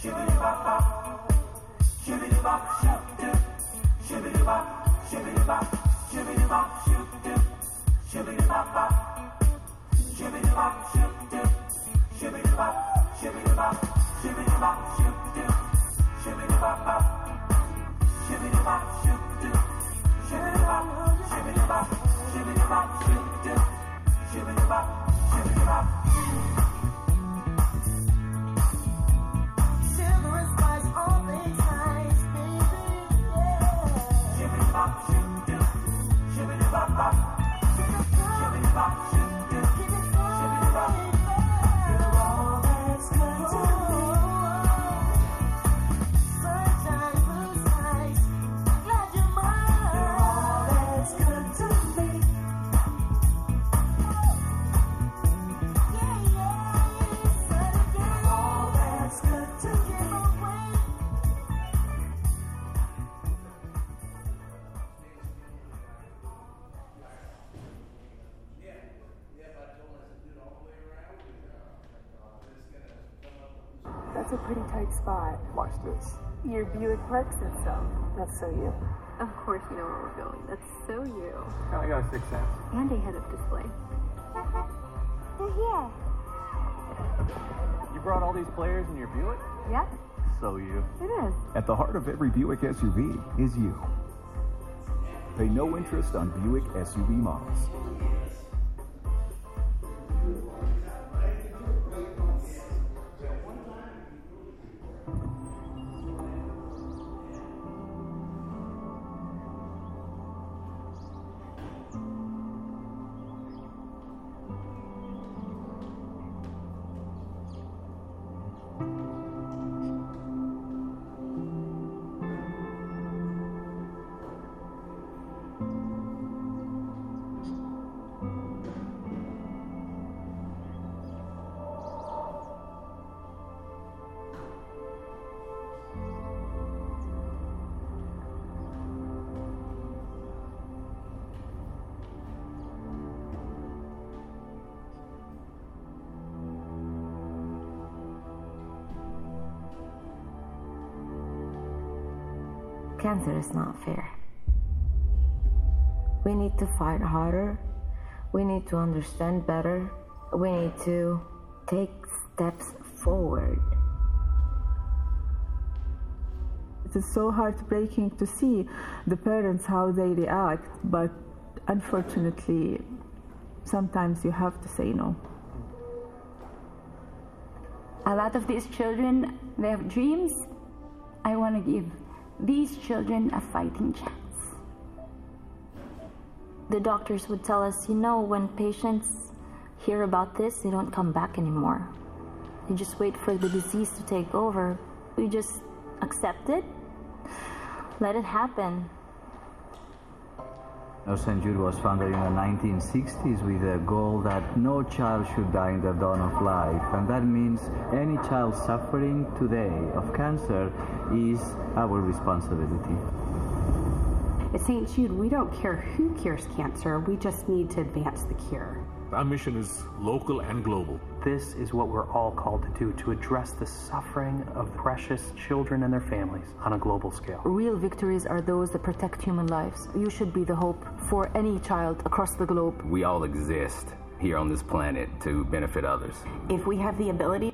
Shimmy the bop, shimmy the bop. Bop. Chili Bop. That's a pretty tight spot. Watch this. Your Buick Parks stuff. That's so you. Of course you know where we're going. That's so you. I got a sixth sense. And a head-up display. They're here. You brought all these players in your Buick? Yeah, So you. it is. At the heart of every Buick SUV is you. Pay no interest on Buick SUV models. Cancer is not fair. We need to fight harder. We need to understand better. We need to take steps forward. It is so heartbreaking to see the parents how they react, but unfortunately, sometimes you have to say no. A lot of these children, they have dreams. I want to give these children a fighting chance. The doctors would tell us, you know, when patients hear about this, they don't come back anymore. They just wait for the disease to take over. We just accept it, let it happen. Now, St. Jude was founded in the 1960s with the goal that no child should die in the dawn of life. And that means any child suffering today of cancer is our responsibility. At St. Jude, we don't care who cures cancer, we just need to advance the cure. Our mission is local and global. This is what we're all called to do to address the suffering of precious children and their families on a global scale. Real victories are those that protect human lives. You should be the hope for any child across the globe. We all exist here on this planet to benefit others. If we have the ability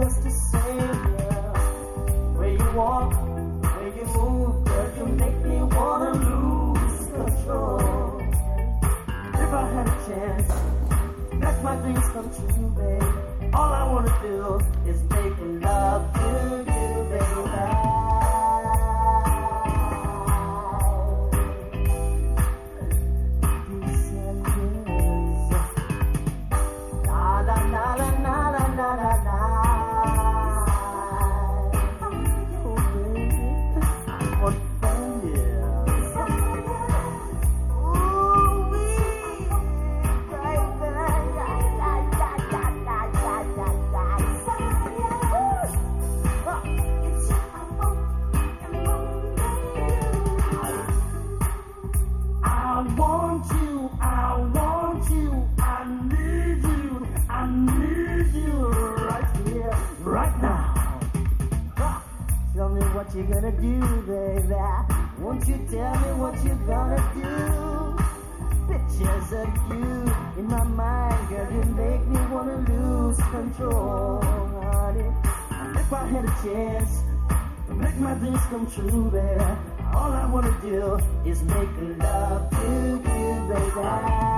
just the same, girl. Where you walk, where you move, girl, you make me wanna lose control. If I had a chance, make my dreams come true, babe. All I wanna do is make love you, what you're gonna do, baby. Won't you tell me what you're gonna do? Pictures of you in my mind, girl, you make me wanna lose control, honey. If I had a chance to make my dreams come true, baby. All I wanna do is make love to you, baby.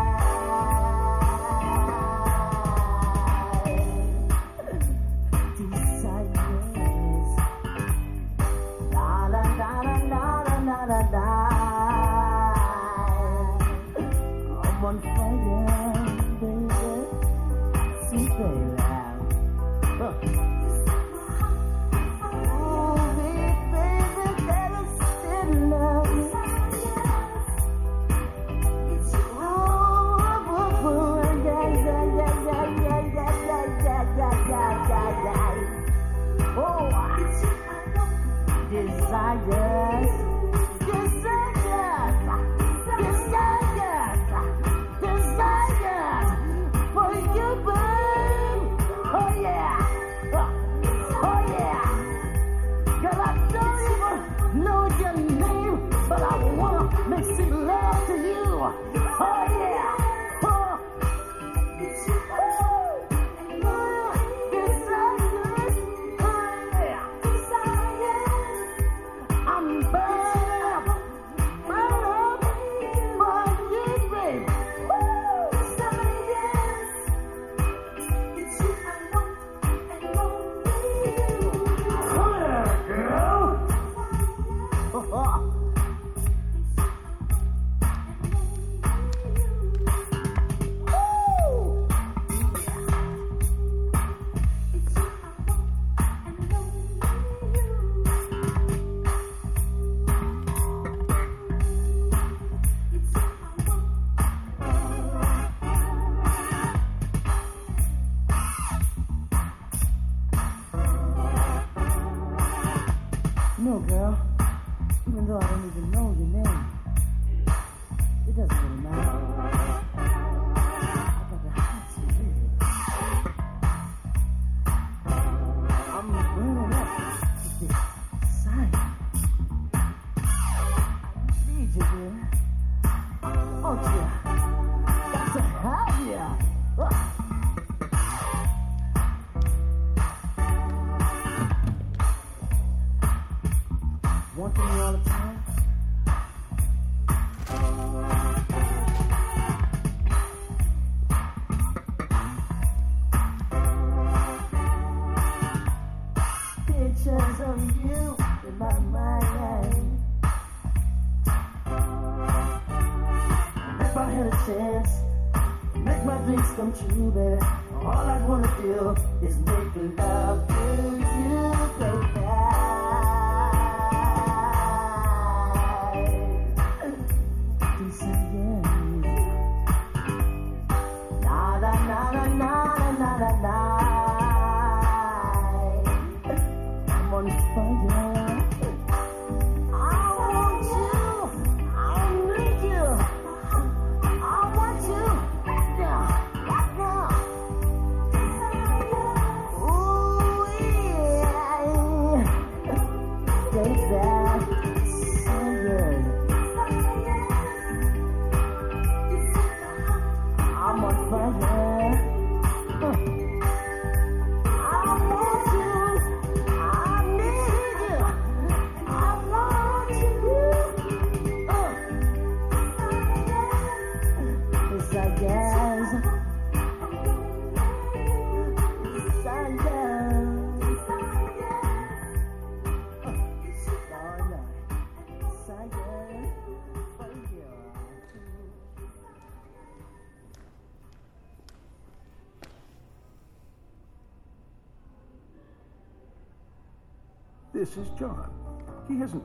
Hot. No, girl. Even though I don't even know your name, it doesn't really matter. I got the to you. I'm burning up with this sign. Need you, dear. Oh, dear. If I had a chance, make my dreams come true, baby. All I wanna do is make love to you, baby. This is John. He hasn't